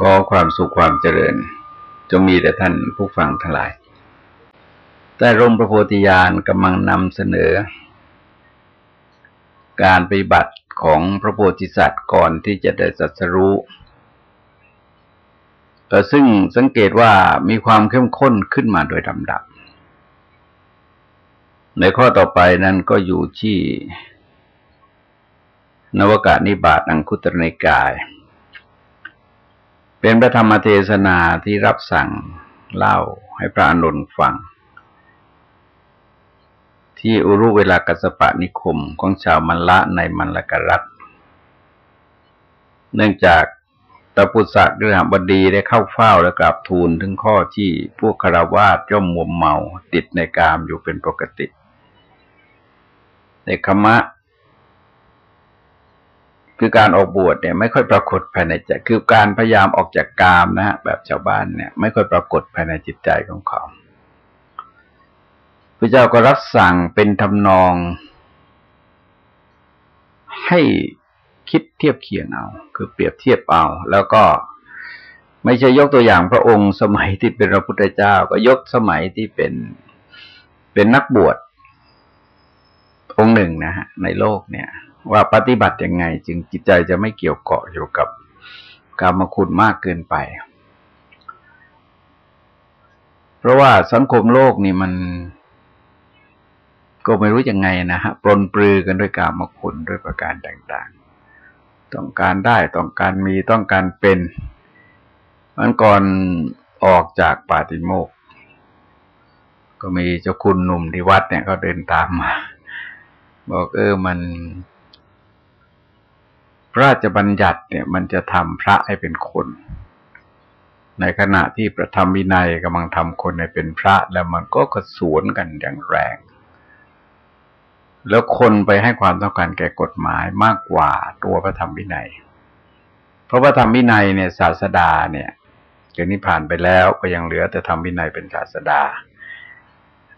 ก็ความสุขความเจริญ จงมีแต่ท่านผู้ฟังทั้งหลายแต่ร่มพระโพธิญาณกำลังนำเสนอ การปฏิบัติของพระโพธิสัตว์ก่อนที่จะได้สัสรู้ซึ่งสังเกตว่ามีความเข้มข้นขึ้นมาโดยลำดับ ในข้อต่อไปนั้นก็อยู่ที่ นวกานิบาตอังคุตรในกาย เป็นพระธรรมเทศนาที่รับสั่งเล่าให้พระอนุนฟัง ที่อุรุเวลากัสปะนิคมของชาวมันละในมันลกรัฐ เนื่องจากตปุสักฤหบดีได้เข้าเฝ้าและกราบทูลถึงข้อที่พวกคารวาสย่อมมัวเมาติดในกามอยู่เป็นปกติในคมะ คือการออกบวชเนี่ยไม่ค่อยปรากฏภายในใจคือการพยายามออกจากกามนะฮะแบบชาวบ้านเนี่ยไม่ค่อยปรากฏภายในจิตใจของเขาพระเจ้าก็รับสั่งเป็นทำนอง ให้คิดเทียบเคียงเอา คือเปรียบเทียบเอา แล้วก็ไม่ใช่ยกตัวอย่างพระองค์สมัยที่เป็นพระพุทธเจ้า ก็ยกสมัยที่เป็นเป็นนักบวชองค์หนึ่งนะฮะในโลกเนี่ย ว่าปฏิบัติยังไง จึงจิตใจจะไม่เกี่ยวเกาะอยู่กับกรรมคุณมากเกินไป เพราะว่าสังคมโลกนี่มัน ก็ไม่รู้ยังไงนะฮะปลนปลือกันด้วยกรรมคุณด้วยประการต่างๆ ต้องการได้ต้องการมีต้องการเป็นมันก่อนออกจากปาติโมกก็มีเจ้าคุณหนุ่มที่วัดเนี่ยเขาเดินตามมา บอกเออมัน ราชบัญญัติเนี่ยมันจะทำพระให้เป็นคน ในขณะที่ประธรรมวินัยกำลังทำคนให้เป็นพระ แล้วมันก็กระสวนกันอย่างแรง แล้วคนไปให้ความต้องการแก่กฎหมายมากกว่าตัวพระธรรมวินัย เพราะพระธรรมวินัยเนี่ยศาสดาเนี่ยเดี๋ยวนี้ผ่านไปแล้วก็ยังเหลือแต่ธรรมวินัยเป็นศาสดา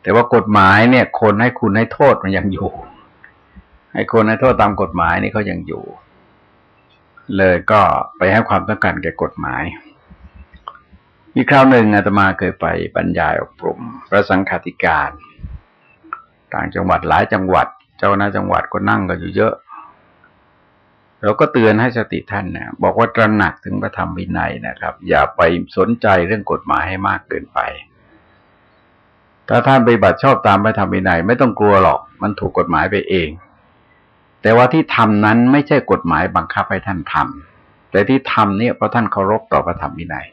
แต่ว่ากฎหมายเนี่ย คนให้คุณให้โทษมันยังอยู่ ให้คนให้โทษตามกฎหมายนี่เขายังอยู่ เลยก็ไปให้ความต้องการแก่กฎหมาย มีคราวหนึ่งอาตมาเคยไปบรรยายอบรมพระสังฆาธิการ ต่างจังหวัดหลายจังหวัด เจ้าหน้าจังหวัดก็นั่งกันอยู่เยอะเราก็เตือนให้สติท่านนะบอกว่าตระหนักถึงพระธรรมวินัยนะครับ อย่าไปสนใจเรื่องกฎหมายให้มากเกินไป ถ้าท่านไปบัติชอบตามพระธรรมวินัยไม่ต้องกลัวหรอก มันถูกกฎหมายไปเอง แต่ว่าที่ทำนั้นไม่ใช่กฎหมายบังคับให้ท่านทำแต่ที่ทำเนี่ยเพราะท่านเคารพต่อพระธรรมวินัย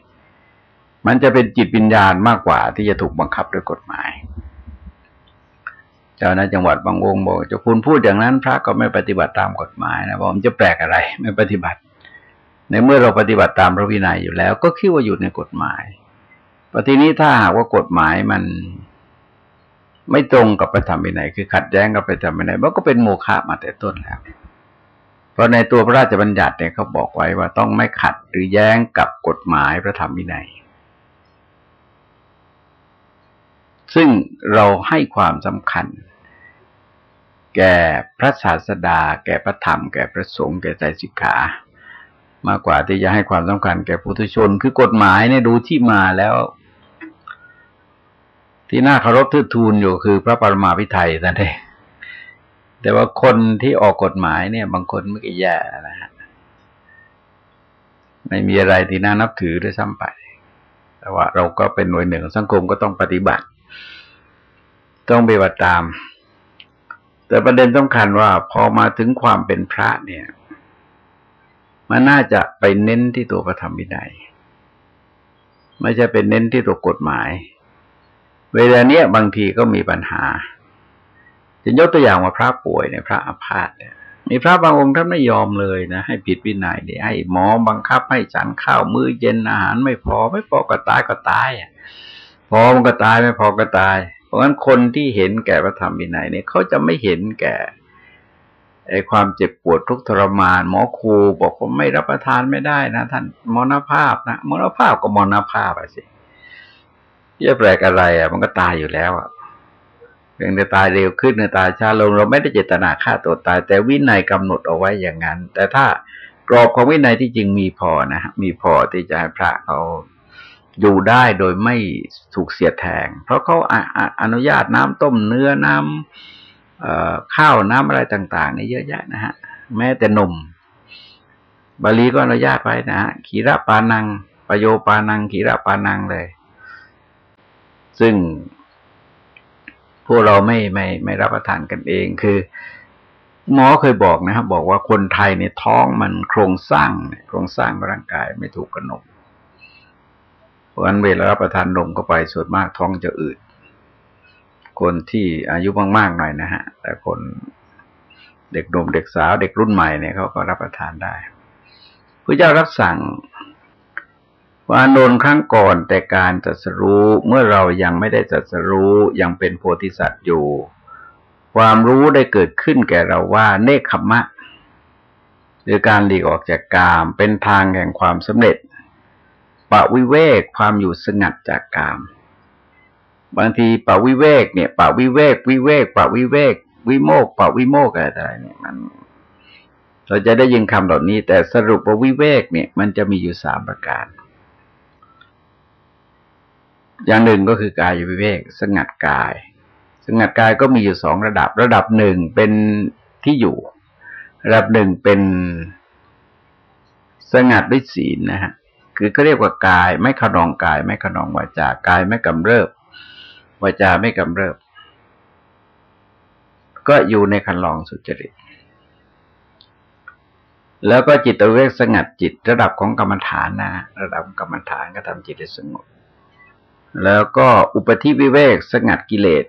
มันจะเป็นจิตวิญญาณมากกว่าที่จะถูกบังคับด้วยกฎหมาย เจ้าหน้าจังหวัดบางวงบอกจะคุณพูดอย่างนั้น พระก็ไม่ปฏิบัติตามกฎหมายนะบอกมันจะแปลกอะไร ไม่ปฏิบัติ ในเมื่อเราปฏิบัติตามพระวินัยอยู่แล้ว ก็คิดว่าอยู่ในกฎหมายปฏินี้ถ้าหากว่ากฎหมายมัน ไม่ตรงกับพระธรรมวินัยคือขัดแย้งกับพระธรรมวินัยมันก็เป็นโมฆะมาแต่ต้นแล้ว เพราะในตัวพระราชบัญญัติเนี่ยเขาบอกไว้ว่าต้องไม่ขัดหรือแย้งกับกฎหมายพระธรรมวินัย ซึ่งเราให้ความสำคัญ แก่พระศาสดา แก่พระธรรม แก่พระสงฆ์แก่ใจสิกขามากกว่าที่จะให้ความสำคัญแก่พุทธชน คือกฎหมายเนี่ยดูที่มาแล้ว ที่น่าเคารพทื่ทูลอยู่คือพระปรมาภิไธยนั่นเองแต่ว่าคนที่ออกกฎหมายเนี่ย บางคนไม่กี่แย่นะฮะไม่มีอะไรที่น่านับถือด้วยซ้ำไป แต่ว่าเราก็เป็นหน่วยหนึ่งสังคมก็ต้องปฏิบัติ ต้องปฏิบัติตาม แต่ประเด็นสำคัญว่าพอมาถึงความเป็นพระเนี่ย มันน่าจะไปเน้นที่ตัวพระธรรมวินัย ไม่ใช่เป็นเน้นที่ตัวกฎหมาย เวลาเนี้ยบางทีก็มีปัญหาจะยกตัวอย่างว่าพระป่วยเนี่ยพระอาพาธเนี่ยมีพระบางองค์ท่านไม่ยอมเลยนะให้ผิดวินัยเนี่ยให้หมอบังคับให้ฉันข้าวมื้อเย็นอาหารไม่พอไม่พอก็ตายก็ตายอะพอมันก็ตายไม่พอก็ตาย เพราะฉะนั้นคนที่เห็นแก่พระธรรมวินัยเนี่ยเขาจะไม่เห็นแก่ไอ้ความเจ็บปวดทุกทรมาน หมอครูบอกว่าไม่รับประทานไม่ได้นะ ท่านมรณภาพนะมรณภาพก็มรณภาพไปสิ จะแปลกอะไร อะ มันก็ตายอยู่แล้วอะเพียงแต่ตายเร็วขึ้นในตายช้าลงเราไม่ได้เจตนาฆ่าตัวตาย แต่วินัยกำหนดเอาไว้อย่างนั้น แต่ถ้ากรอบของวินัยที่จริงมีพอนะมีพอที่จะให้พระเขาอยู่ได้โดยไม่ถูกเสียแทง เพราะเขาอนุญาตน้ำต้มเนื้อน้ำข้าวน้ำอะไรต่างๆนี่เยอะแยะนะฮะ แม้แต่นมบาลีก็อนุญาตไว้นะฮะขีระปานังปโยปานังขีระปานังเลย ซึ่ง พวกเราไม่ไม่ไม่รับประทานกันเอง คือ หมอเคยบอกนะครับบอกว่าคนไทยในท้องมันโครงสร้างโครงสร้างร่างกายไม่ถูกกับนมเพราะฉะนั้นเวลารับประทานนมเข้าไปส่วนมากท้องจะอืดคนที่อายุมากๆหน่อยนะฮะ แต่คนเด็กหนุ่มเด็กสาวเด็กรุ่นใหม่เนี่ยเขาก็รับประทานได้พระเจ้ารับสั่ง ว่าโนนครั้งก่อนแต่การจัดสรู้เมื่อเรายังไม่ได้จัดสรู้ยังเป็นโพธิสัตว์อยู่ ความรู้ได้เกิดขึ้นแก่เราว่าเนคขมะหรือการหลีกออกจากกามเป็นทางแห่งความสำเร็จปะวิเวกความอยู่สงัดจากกาม บางทีปะวิเวกเนี่ยปะวิเวกวิเวกปะวิเวก วิโมกปะวิโมกอะไรเนี่ยมัน เราจะได้ยินคำเหล่านี้ แต่สรุปว่าวิเวกเนี่ย มันจะมีอยู่สามประการ อย่างหนึ่งก็คือกายวิเวก สงัดกาย สงัดกายก็มีอยู่สองระดับ ระดับหนึ่งเป็นที่อยู่ ระดับหนึ่งเป็นสงัดด้วยศีลนะฮะคือเขาเรียกว่ากาย ไม่ขนองกาย ไม่ขนองวาจากายไม่กำเริบวาจาไม่กำเริบ ก็อยู่ในคันลองสุจริต แล้วก็จิตเวกสงัดจิต ระดับของกรรมฐานนะระดับกรรมฐานก็ทำจิตให้สงบ แล้วก็อุปธิวิเวกสงัดกิเลส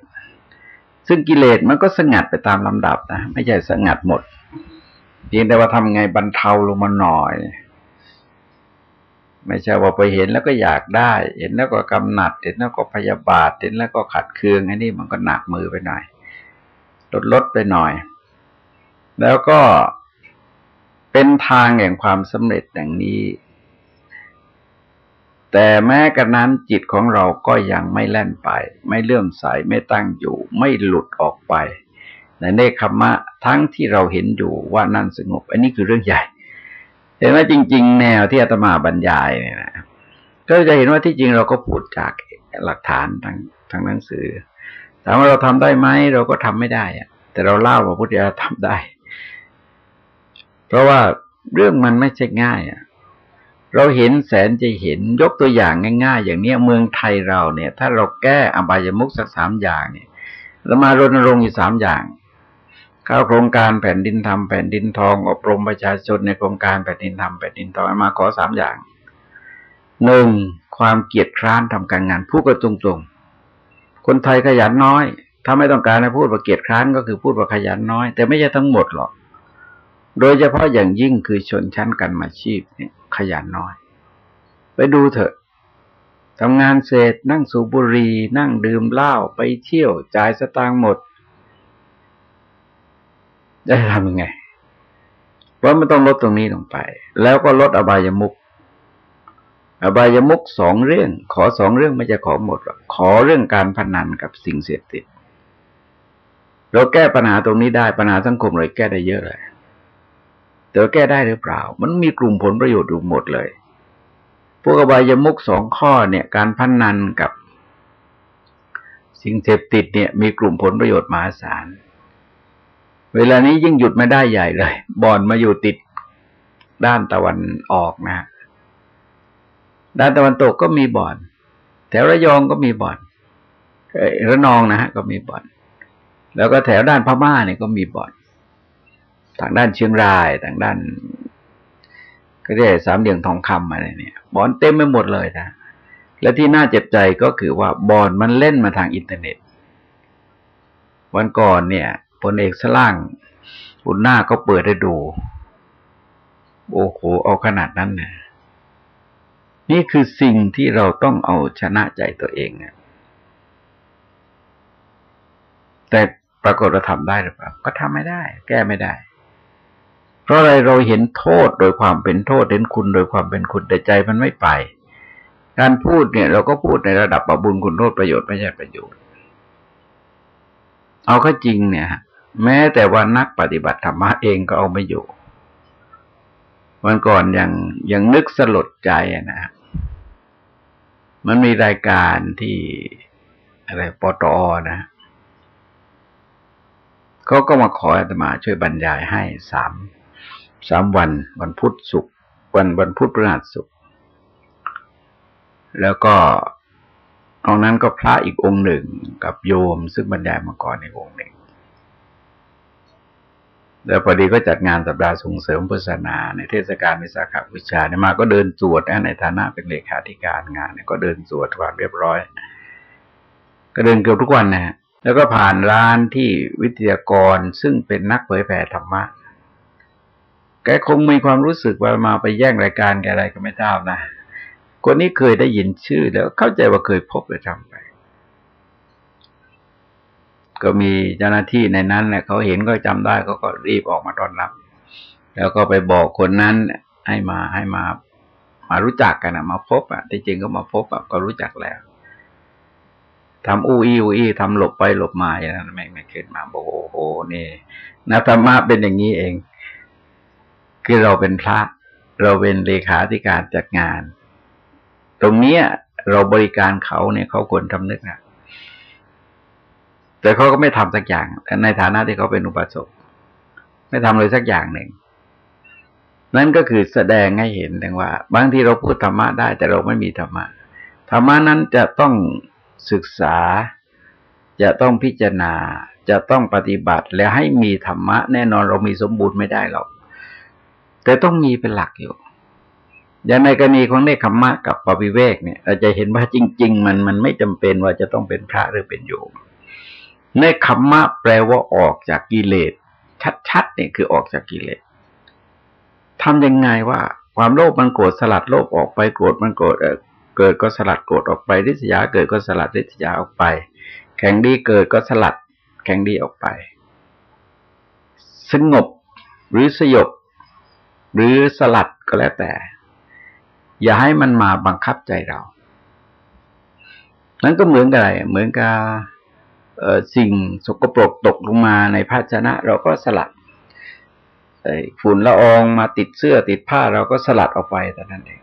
ซึ่งกิเลสมันก็สงัดไปตามลำดับนะไม่ใช่สงัดหมดเพียงแต่ว่าทำไงบรรเทาลงมาหน่อย ไม่ใช่ว่าไปเห็นแล้วก็อยากได้ เห็นแล้วก็กำหนัด เห็นแล้วก็พยาบาท เห็นแล้วก็ขัดเคืองอันนี้มันก็หนักมือไปหน่อย ลดลดไปหน่อย แล้วก็เป็นทางแห่งความสำเร็จอย่างนี้ แต่แม้กระนั้นจิตของเราก็ยังไม่แล่นไป ไม่เลื่อมใสไม่ตั้งอยู่ ไม่หลุดออกไป ในเนคขมะทั้งที่เราเห็นอยู่ว่านั่นสงบ อันนี้คือเรื่องใหญ่ เห็นไหมจริง ๆ แนวที่อาตมาบรรยายเนี่ยนะก็จะเห็นว่าที่จริงเราก็พูดจากหลักฐานทางทางหนังสือถามว่าเราทำได้ไหมเราก็ทำไม่ได้อะแต่เราเล่าว่าพุทธิยถาทำได้ เพราะว่าเรื่องมันไม่ใช่ง่ายอะ เราเห็นแสนจะเห็นยกตัวอย่างง่าย ๆ อย่างเนี้ยเมืองไทยเราเนี่ย ถ้าเราแก้อบายมุกสักสามอย่างเนี่ยเรามารณรงค์อยู่สามอย่างเข้าโครงการแผ่นดินทำแผ่นดินทองอบรมประชาชนในโครงการแผ่นดินทำแผ่นดินทองมาขอสามอย่างหนึ่งความเกียจคร้านทำการงานพูดกระตรงๆ คนไทยขยันน้อย ถ้าไม่ต้องการให้พูดว่าเกียจคร้านก็คือพูดว่าขยันน้อย แต่ไม่ใช่ทั้งหมดหรอก โดยเฉพาะอย่างยิ่งคือชนชั้นกันมาชีพเนี่ย ขยันน้อย ไปดูเถอะทำงานเสร็จนั่งสูบบุหรี่นั่งดื่มเหล้าไปเที่ยวจ่ายสตางค์หมดจะทำยังไงเพราะมันต้องลดตรงนี้ลงไป แล้วก็ลดอบายมุกอบายมุกสองเรื่อง ขอสองเรื่องไม่จะขอหมดหรอกขอเรื่องการพนันกับสิ่งเสพติดเราแก้ปัญหาตรงนี้ได้ปัญหาสังคมเลยแก้ได้เยอะเลย แต่แก้ได้หรือเปล่า มันมีกลุ่มผลประโยชน์อยู่หมดเลย พวกอบายมุกสองข้อเนี่ย การพันนันกับสิ่งเสพติดเนี่ย มีกลุ่มผลประโยชน์มหาศาล เวลานี้ยิ่งหยุดไม่ได้ใหญ่เลย บ่อนมาอยู่ติดด้านตะวันออกนะ ด้านตะวันตกก็มีบ่อน แถวระยองก็มีบ่อนระนองนะฮะก็มีบ่อน แล้วก็แถวด้านพม่าเนี่ยก็มีบ่อน ทางด้านเชียงราย ทางด้าน ก็เรียกสามเหลี่ยมทองคำอะไรเนี่ยบอลเต็มไปหมดเลยนะและที่น่าเจ็บใจก็คือว่าบอลมันเล่นมาทางอินเทอร์เน็ต วันก่อนเนี่ยพลเอกสล่างบุญหน้าก็เปิดให้ดู โอ้โหเอาขนาดนั้นเนี่ยนี่คือสิ่งที่เราต้องเอาชนะใจตัวเองเนี่ยแต่ปรากฏเราทำได้หรือเปล่า ก็ทำไม่ได้ แก้ไม่ได้ เพราะอะไรเราเห็นโทษโดยความเป็นโทษเห็นคุณโดยความเป็นคุณแต่ใจมันไม่ไป การพูดเนี่ย เราก็พูดในระดับปบุญคุณโทษประโยชน์ไม่ใช่ประโยชน์ เอาก็จริงเนี่ยแม้แต่ว่านักปฏิบัติธรรมะเองก็เอาไม่อยู่ วันก่อนยังยังนึกสลดใจนะมันมีรายการที่อะไรปตอนะเขาก็มาขออาตมาช่วยบรรยายให้สาม สามวัน วันพุธศุกร์วันวันพุธพฤหัสศุกร์แล้วก็ตรงนั้นก็พระอีกองค์หนึ่งกับโยมซึ่งบรรยายมาก่อนในองค์หนึ่ง แล้วพอดีก็จัดงานสัปดาห์ส่งเสริมพุทธศาสนา ในเทศกาลวิสาขบูชาเนี่ยมาก็เดินสวดในฐานะเป็นเลขาธิการงานเนี่ยก็เดินสวดความเรียบร้อย ก็เดินเกือบทุกวันนะฮะแล้วก็ผ่านร้านที่วิทยากรซึ่งเป็นนักเผยแผ่ธรรมะ แกคงมีความรู้สึกว่ามาไปแย่งรายการแกอะไรก็ไม่ทราบนะ คนนี้เคยได้ยินชื่อแล้วเข้าใจว่าเคยพบเลยทำไป ก็มีเจ้าหน้าที่ในนั้นเนี่ยเขาเห็นก็จำได้เขาก็รีบออกมาต้อนรับ แล้วก็ไปบอกคนนั้นให้มาให้มามารู้จักกันนะมาพบอะที่จริงก็มาพบอะก็รู้จักแล้วทำอู้อีอู้อีทำหลบไปหลบมาอย่างนั้นไม่ไม่ขึ้นมาบอกโอ้โหนี่นัธรรมะเป็นอย่างนี้เอง คือเราเป็นพระ เราเป็นเลขาธิการจัดงาน ตรงเนี้ย เราบริการเขาเนี่ยเขาควรทำนึกนะแต่เขาก็ไม่ทำสักอย่างในฐานะที่เขาเป็นอุปสมบไม่ทำเลยสักอย่างหนึ่งนั่นก็คือแสดงให้เห็นถึงว่า บางทีเราพูดธรรมะได้ แต่เราไม่มีธรรมะธรรมะนั้นจะต้องศึกษา จะต้องพิจารณา จะต้องปฏิบัติ แล้วให้มีธรรมะ แน่นอนเรามีสมบูรณ์ไม่ได้หรอก แต่ต้องมีเป็นหลักอยู่ อย่างในกรณีของเนคขมะกับปวิเวกเนี่ยเราจะเห็นว่าจริง ๆ มันมันไม่จำเป็นว่าจะต้องเป็นพระหรือเป็นโยมเนคขมะแปลว่าออกจากกิเลสชัดๆเนี่ยคือออกจากกิเลสทำยังไงว่าความโลภมันโกรธสลัดโลภออกไปโกรธมันโกรธเกิดก็สลัดโกรธออกไปริษยาเกิดก็สลัดริษยาออกไป แข็งดีเกิดก็สลัดแข็งดีออกไป สงบหรือสยบ หรือสลัดก็แล้วแต่ อย่าให้มันมาบังคับใจเรา นั้นก็เหมือนกับอะไร เหมือนกับสิ่งสกปรกตกลงมาในภาชนะ เราก็สลัดฝุ่นละอองมาติดเสื้อติดผ้าเราก็สลัดออกไปแต่นั้นเอง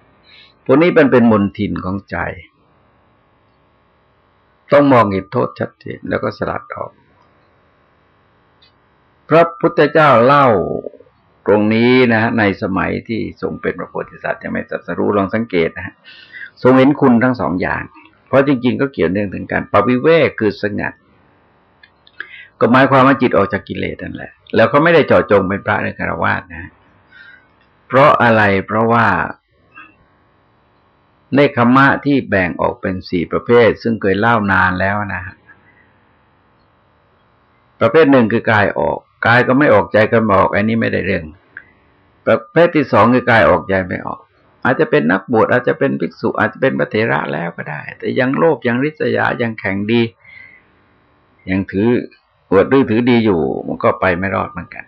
พวกนี้มันเป็นมนทินของใจ ต้องมองเห็นโทษชัดเจนแล้วก็สลัดออก พระพุทธเจ้าเล่า ตรงนี้นะฮะในสมัยที่ทรงเป็นพระโพธิสัตว์ยังไม่ตรัสรู้ลองสังเกตนะฮะทรงเห็นคุณทั้งสองอย่าง เพราะจริง ๆ ก็เกี่ยวเนื่องถึงการปวิเวกคือสงัด ก็หมายความว่าจิตออกจากกิเลสนั่นแหละ แล้วก็ไม่ได้เจาะจงเป็นพระในคารวาสนะ เพราะอะไรเพราะว่าเนคขมะที่แบ่งออกเป็นสี่ประเภท ซึ่งเคยเล่านานแล้วนะฮะประเภทหนึ่งคือกายออก กายก็ไม่ออกใจก็ไม่ออกอันนี้ไม่ได้เรื่องประเภทที่สองคือกายออกใจไม่ออก อาจจะเป็นนักบวชอาจจะเป็นภิกษุ อาจจะเป็นพระเถระแล้วก็ได้ แต่ยังโลภยังริษยายังแข็งดี ยังถือปวดดื้อถือดีอยู่ มันก็ไปไม่รอดเหมือนกัน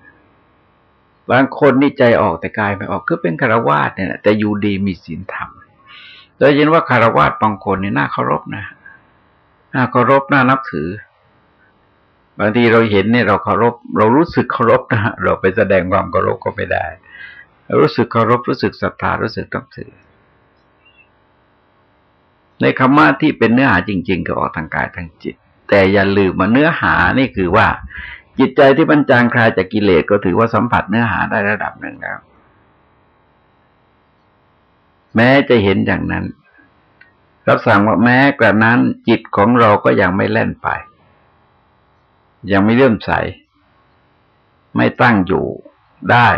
บางคนนี่ใจออกแต่กายไม่ออกคือเป็นคารวาสเนี่ยแต่อยู่ดีมีศีลธรรมเราเห็นว่าคารวะบางคนนี่น่าเคารพนะน่าเคารพน่านับถือ บางทีเราเห็นเนี่ยเราเคารพ เรารู้สึกเคารพนะเราไปแสดงความเคารพก็ไม่ได้ รู้สึกเคารพรู้สึกศรัทธารู้สึกนับถือ ในคำว่าที่เป็นเนื้อหาจริง ๆ ก็ออกทางกายทางจิต แต่อย่าลืมมาเนื้อหานี่คือว่า จิตใจที่บรรจางคลายจากกิเลสก็ถือว่าสัมผัสเนื้อหาได้ระดับหนึ่งแล้ว แม้จะเห็นอย่างนั้น รับสั่งว่าแม้กระนั้นจิตของเราก็ยังไม่แล่นไป ยังไม่เลื่อมใส ไม่ตั้งอยู่ได้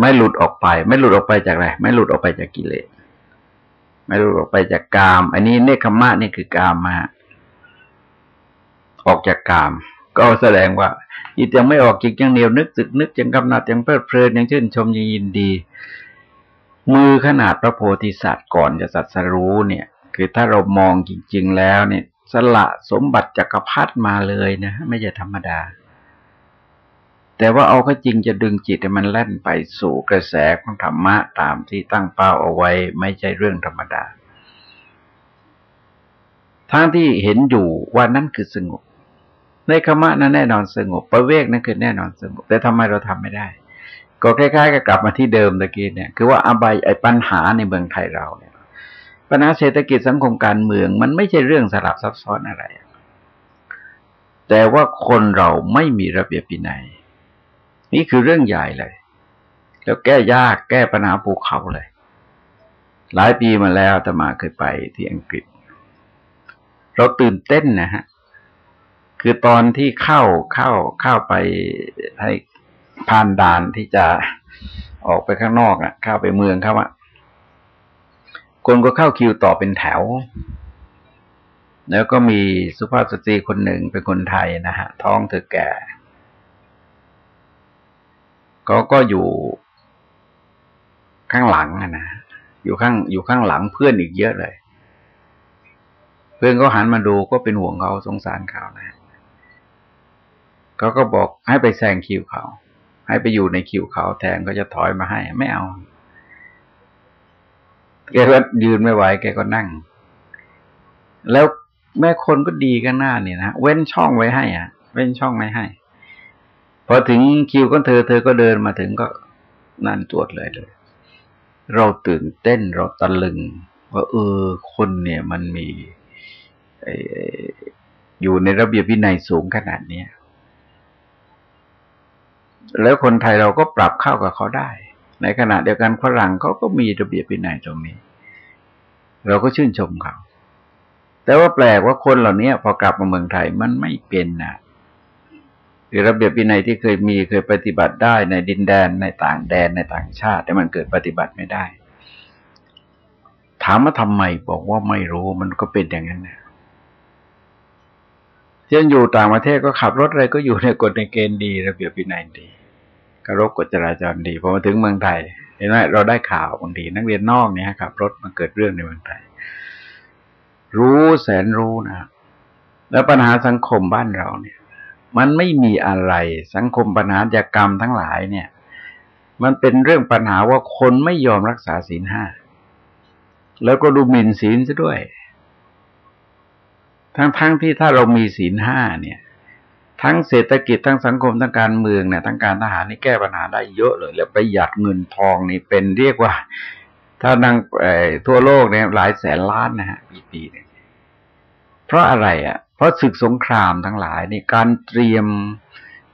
ไม่หลุดออกไป ไม่หลุดออกไปจากอะไร ไม่หลุดออกไปจากกิเลส ไม่หลุดออกไปจากกาม อันนี้เนคขมะนี่คือกามมาออกจากกาม ก็แสดงว่าจิตยังไม่ออกจิตยังเหนียวนึกสึกนึกยังกำหนัดยังเพลิดเพลินยังชื่นชมยังยินดี มือขนาดพระโพธิสัตว์ก่อนจะสัตสรู้เนี่ย คือถ้าเรามองจริง ๆ แล้วเนี่ย สละสมบัติจักรพรรดิมาเลยนะไม่ใช่ธรรมดา แต่ว่าเอาก็จริงจะดึงจิตให้มันแล่นไปสู่กระแสของธรรมะตามที่ตั้งเป้าเอาไว้ ไม่ใช่เรื่องธรรมดา ทั้งที่เห็นอยู่ว่านั่นคือสงบ ในคมะนั้นแน่นอนสงบ ประเวกนั่นคือแน่นอนสงบ แต่ทำไมเราทำไม่ได้ ก็คล้ายๆกับกลับมาที่เดิมตะกี้เนี่ย คือว่าอบายไอ้ปัญหาในเมืองไทยเราเนี่ย ปัญหาเศรษฐกิจสังคมการเมือง มันไม่ใช่เรื่องสลับซับซ้อนอะไร แต่ว่าคนเราไม่มีระเบียบวินัย นี่คือเรื่องใหญ่เลย แล้วแก้ยากแก้ปัญหาภูเขาเลย หลายปีมาแล้วตมาเคยไปที่อังกฤษ เราตื่นเต้นนะฮะ คือตอนที่เข้าเข้าเข้าไปให้ผ่านด่านที่จะออกไปข้างนอกอะ เข้าไปเมืองเขาอะ คนก็เข้าคิวต่อเป็นแถว แล้วก็มีสุภาพสตรีคนหนึ่งเป็นคนไทยนะฮะ ท้องเธอแก่ก็ก็อยู่ข้างหลังนะอยู่ข้างอยู่ข้างหลังเพื่อนอีกเยอะเลย เพื่อนก็หันมาดูก็เป็นห่วงเขาสงสารเขานะเขาก็บอกให้ไปแซงคิวเขา ให้ไปอยู่ในคิวเขาแทนก็จะถอยมาให้ ไม่เอา แกก็ยืนไม่ไหว แกก็นั่ง แล้วแม่คนก็ดีกันหน้าเนี่ยนะเว้นช่องไว้ให้อะ เว้นช่องไม่ให้พอถึงคิวของเธอเธอก็เดินมาถึงก็นั่นตรวจเลยเลย เราตื่นเต้นเราตะลึง ว่าเออคนเนี่ยมันมีอยู่ในระเบียบวินัยสูงขนาดนี้แล้วคนไทยเราก็ปรับเข้ากับเขาได้ ในขณะเดียวกันฝรั่งเขาก็มีระเบียบวินัยตรงนี้ เราก็ชื่นชมเขา แต่ว่าแปลกว่าคนเหล่านี้พอกลับมาเมืองไทยมันไม่เป็นนะคือระเบียบวินัยที่เคยมีเคยปฏิบัติได้ในดินแดนในต่างแดนในต่างชาติ แต่มันเกิดปฏิบัติไม่ได้ ถามว่าทำไมบอกว่าไม่รู้มันก็เป็นอย่างนั้นนะเช่นอยู่ต่างประเทศก็ขับรถอะไรก็อยู่ในกฎในเกณฑ์ดี ระเบียบวินัยดี เคารพกฎจราจรดีพอมาถึงเมืองไทยเห็นไหมเราได้ข่าวบางทีนักเรียนนอกเนี่ยขับ รถมันเกิดเรื่องในเมืองไทย รู้แสนรู้นะแล้วปัญหาสังคมบ้านเราเนี่ย มันไม่มีอะไรสังคมปัญหาจากกรรมทั้งหลายเนี่ย มันเป็นเรื่องปัญหาว่าคนไม่ยอมรักษาศีลห้าแล้วก็ดูหมิ่นศีลซะด้วย ทั้งๆทที่ถ้าเรามีศีลห้าเนี่ย ทั้งเศรษฐกิจทั้งสังคมทั้งการเมืองเนี่ยทั้งการทหารนี่แก้ปัญหาได้เยอะเลย แล้วประหยัดเงินทองนี่เป็นเรียกว่า ถ้านังทั่วโลกเนี่ยหลายแสนล้านนะฮะปีปีเนี่ยเพราะอะไรอะ เพราะศึกสงครามทั้งหลายนี่การเตรียม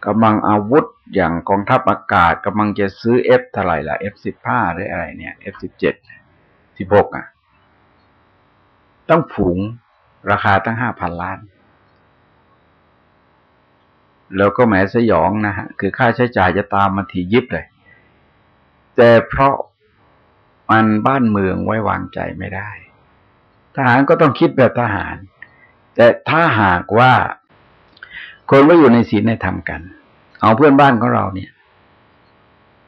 กำลังอาวุธอย่างกองทัพอากาศกำลังจะซื้อเอฟเท่าไหร่ละเอฟสิบห้าหรืออะไรเนี่ยเอฟสิบเจ็ดสิบหกอะ ต้องผูงราคาตั้งห้าพันล้าน แล้วก็แหมสยองนะฮะ คือค่าใช้จ่ายจะตามมาทียิบเลย แต่เพราะมันบ้านเมืองไว้วางใจไม่ได้ ทหารก็ต้องคิดแบบทหาร แต่ถ้าหากว่า คนก็อยู่ในศีลในธรรมกัน เอาเพื่อนบ้านของเราเนี่ย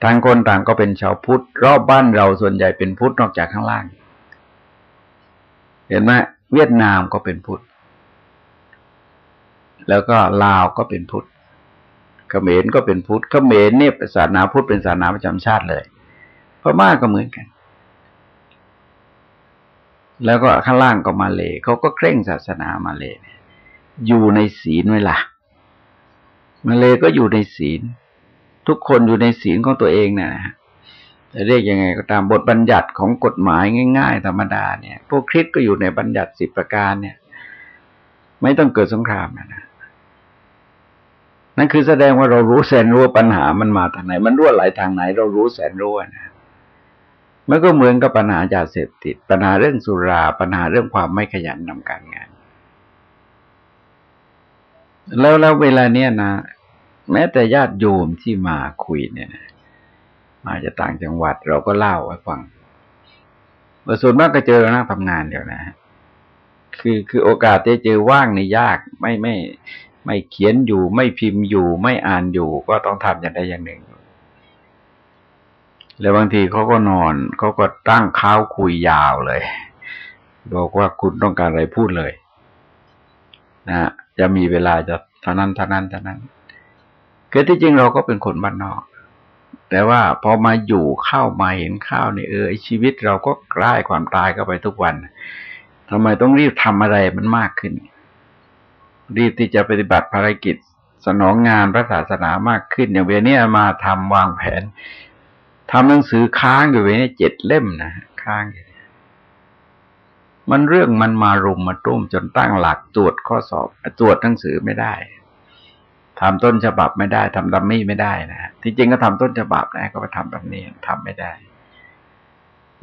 ทางคนต่างก็เป็นชาวพุทธ รอบบ้านเราส่วนใหญ่เป็นพุทธนอกจากข้างล่าง เห็นไหมเวียดนามก็เป็นพุทธ แล้วก็ลาวก็เป็นพุทธ เขมรก็เป็นพุทธเขมรเนี่ยศาสนาพุทธเป็นศาสนาประจำชาติเลยพม่าก็เหมือนกัน แล้วก็ข้างล่างก็มาเลยเขาก็เคร่งศาสนามาเลยอยู่ในศีลเวลามาเลยก็อยู่ในศีล ทุกคนอยู่ในศีลของตัวเองนะฮะจะเรียกยังไงก็ตามบทบัญญัติของกฎหมายง่าย ๆ ธรรมดาเนี่ย พวกคริสก็อยู่ในบัญญัติสิบประการเนี่ย ไม่ต้องเกิดสงครามนะ นั่นคือแสดงว่าเรารู้แสนรู้ปัญหามันมาทางไหน มันรั่วไหลทางไหน เรารู้แสนรู้นะมันก็เหมือนกับปัญหายาเสพติด ปัญหาเรื่องสุรา ปัญหาเรื่องความไม่ขยันทำการงาน แล้วแล้วเวลาเนี้ยนะแม้แต่ญาติโยมที่มาคุยเนี่ยนะมาจากต่างจังหวัดเราก็เล่าให้ฟังส่วนมากก็เจอเรานั่งทำงานเดียวนะคือคือโอกาสที่เจอว่างในยากไม่ไม่ไไม่เขียนอยู่ ไม่พิมพ์อยู่ ไม่อ่านอยู่ ก็ต้องทำอย่างใดอย่างหนึ่ง แล้วบางทีเขาก็นอนเขาก็ตั้งข้าวคุยยาวเลย บอกว่าคุณต้องการอะไรพูดเลย นะจะมีเวลาจะเท่านั้นเท่านั้นเท่านั้นคือที่จริงเราก็เป็นคนบ้านนอก แต่ว่าพอมาอยู่เข้ามาเห็นข้าวเนี่ยเออชีวิตเราก็ใกล้ความตายเข้าไปทุกวันทำไมต้องรีบทำอะไรมันมากขึ้น รีบที่จะปฏิบัติภารกิจ สนองงานพระศาสนามากขึ้น อย่างเวลานี้มาทำวางแผนทำหนังสือค้างอยู่ไว้ในเจ็ดเล่มนะค้างอยู่มันเรื่องมันมารุมมาตุ้มจนตั้งหลักตรวจข้อสอบตรวจหนังสือไม่ได้ทำต้นฉบับไม่ได้ทำดัมมี่ไม่ได้นะที่จริงก็ทำต้นฉบับนะก็ไปทำแบบนี้ทำไม่ได้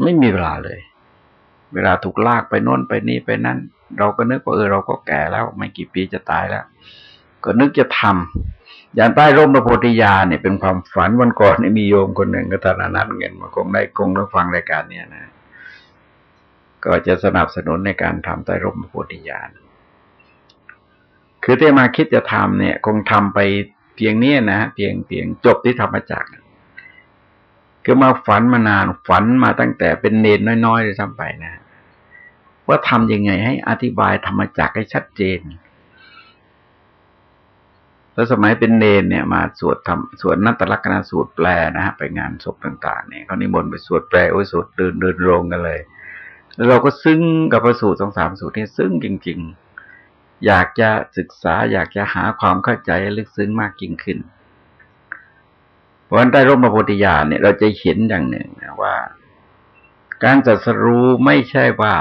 ไม่มีเวลาเลย เวลาถูกลากไปโน่นไปนี่ไปนั่น เราก็นึกว่าเออเราก็แก่แล้ว ไม่กี่ปีจะตายแล้ว ก็นึกจะทำอย่างใต้ร่มพระโพธิญาเนี่ยเป็นความฝันวันก่อนนี่มีโยมคนหนึ่งก็ตานัดเงินมาคงได้คงได้ฟังรายการเนี่ยนะ ก็จะสนับสนุนในการทำใต้ร่มพระโพธิญาณคือที่มาคิดจะทำเนี่ย คงทำไปเพียงนี้นะเพียงเพียงจบที่ธรรมจักรคือมาฝันมานานฝันมาตั้งแต่เป็นเนนน้อยๆเลยทำไปนะ ว่าทำยังไงให้อธิบายธรรมจักให้ชัดเจน แล้วสมัยเป็นเนนเนี่ยมาสวดทำสวดนัตตลักษณสูตรแปลนะฮะไปงานศพต่าง ๆ เนี่ยเขานิมนต์ไปสวดแปลโอ้ยสวดเดินเดินโรงกันเลย แล้วเราก็ซึ้งกับพระสูตรสองสามสูตรนี่ซึ้งจริง ๆ อยากจะศึกษาอยากจะหาความเข้าใจลึกซึ้งมากยิ่งขึ้น เพราะฉะนั้นใต้ร่มพระโพธิญาณเนี่ยเราจะเห็นอย่างหนึ่งนะว่า การจัดสรู้ไม่ใช่ว่า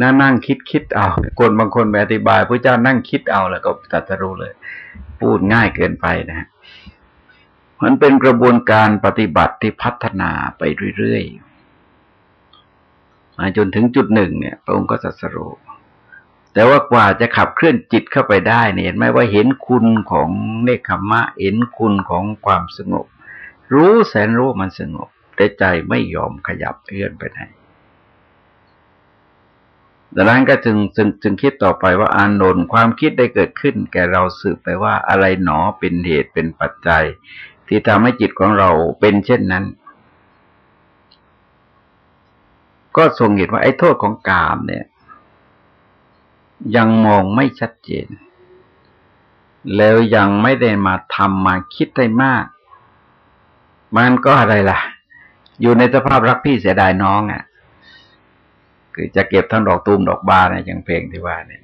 นั่งนั่งคิดคิดเอา คนบางคนไปอธิบายพระเจ้านั่งคิดเอาแล้วก็จัดสรู้เลย พูดง่ายเกินไปนะมันเป็นกระบวนการปฏิบัติที่พัฒนาไปเรื่อยๆมาจนถึงจุดหนึ่งเนี่ยพระองค์ก็สัสรู้แต่ว่ากว่าจะขับเคลื่อนจิตเข้าไปได้เนี่ยเห็นไหมว่าเห็นคุณของเนคขมะ เห็นคุณของความสงบ รู้แสนรู้มันสงบ แต่ใจไม่ยอมขยับเอื้อนไปไหน ดังนั้นก็จึงจึงจึงคิดต่อไปว่าอานนท์ความคิดได้เกิดขึ้น แก่เราสืบไปว่าอะไรหนอเป็นเหตุเป็นปัจจัย ที่ทำให้จิตของเราเป็นเช่นนั้น ก็ทรงเห็นว่าไอ้โทษของกามเนี่ย ยังมองไม่ชัดเจน แล้วยังไม่ได้มาทำมาคิดได้มาก มันก็อะไรล่ะ อยู่ในสภาพรักพี่เสียดายน้องอะ่ะ คือจะเก็บทั้งดอกตูมดอกบานเนี่ยอย่างเพลงที่ว่าเนี่ย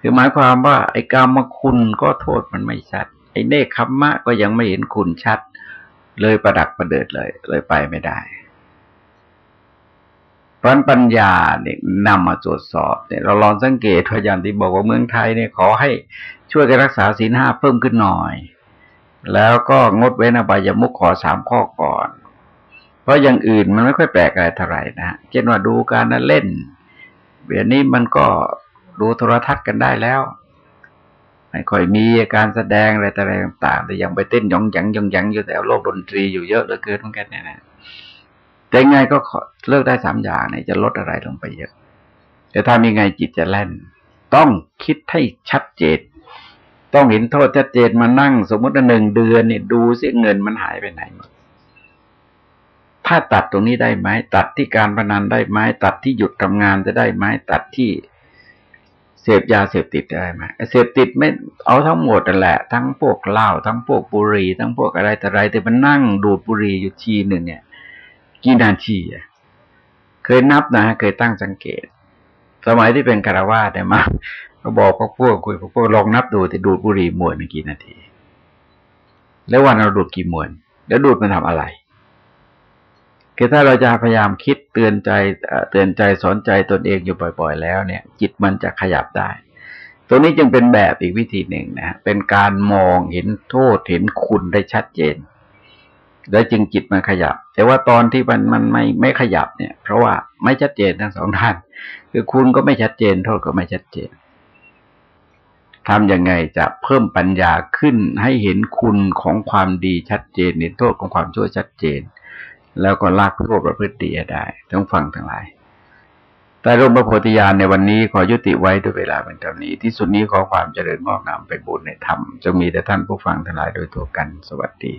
คือหมายความว่า ไอ้กามคุณก็โทษมันไม่ชัด ไอ้เนคขมมะก็ยังไม่เห็นคุณชัด เลยประดักประเดิดเลย เลยไปไม่ได้เพราะปัญญาเนี่ยนำมาตรวจสอบเนี่ยเราลองสังเกตว่าอย่างที่บอกว่าเมืองไทยเนี่ยขอให้ช่วยกันรักษาศีลห้าเพิ่มขึ้นหน่อย แล้วก็งดเว้นอบายมุขขอสามข้อก่อน เพราะอย่างอื่นมันไม่ค่อยแปลกอะไรเท่าไหร่นะเช่นว่าดูการนั่นเล่นเดี๋ยวนี้มันก็ดูโทรทัศน์กันได้แล้วไม่ค่อยมีการแสดงอะไรต่างๆ แต่ยังไปเต้นยองหยังยองหยังอยู่แต่โลกดนตรีอยู่เยอะเหลือเกินเหมือนกันเนี่ยนะแต่ไงก็เลิกได้สามอย่างเนี่ยจะลดอะไรลงไปเยอะ แต่ถ้ามีไงจิตจะแล่น ต้องคิดให้ชัดเจนต้องเห็นโทษชัดเจนมานั่ง สมมติหนึ่งเดือนเนี่ยดูสิเงินมันหายไปไหนหมด ถ้าตัดตรงนี้ได้ไหมตัดที่การพนันได้ไหมตัดที่หยุดทำงานจะได้ไหมตัดที่เสพยาเสพติดได้ไหมเสพติดไม่เอาทั้งหมดนั่นแหละ ทั้งพวกเหล้าทั้งพวกบุหรี่ทั้งพวกอะไรแต่ไร แต่มันนั่งดูดบุหรี่อยู่ทีหนึ่งเนี่ยกี่นาทีเคยนับนะเคยตั้งสังเกต สมัยที่เป็นคารวาสเนี่ยมาก็บอกพวกพวกคุยพวกพวกลองนับดูที่ดูดบุหรี่มวนในกี่นาที แล้ววันเราดูดกี่มวนแล้วดูดมันทำอะไร คือถ้าเราจะพยายามคิดเตือนใจเตือนใจสอนใจตนเองอยู่บ่อย ๆ แล้วเนี่ย จิตมันจะขยับได้ ตัวนี้จึงเป็นแบบอีกวิธีหนึ่งนะ เป็นการมองเห็นโทษเห็นคุณได้ชัดเจน แล้วจึงจิตมันขยับ แต่ว่าตอนที่มันมันไม่ไม่ขยับเนี่ย เพราะว่าไม่ชัดเจนทั้งสองด้าน คือคุณก็ไม่ชัดเจน โทษก็ไม่ชัดเจนทำยังไงจะเพิ่มปัญญาขึ้นให้เห็นคุณของความดีชัดเจนเห็นโทษของความชั่วชัดเจน แล้วก็ลากโทษประพฤติได้ต้องฟังทั้งหลายแต่ร่มพระโพธิญาณในวันนี้ขอยุติไว้ด้วยเวลาเป็นเท่านี้ ที่สุดนี้ขอความเจริญงอกงามไปบุญในธรรมจะมีแต่ท่านผู้ฟังทั้งหลายโดยทั่วกันสวัสดี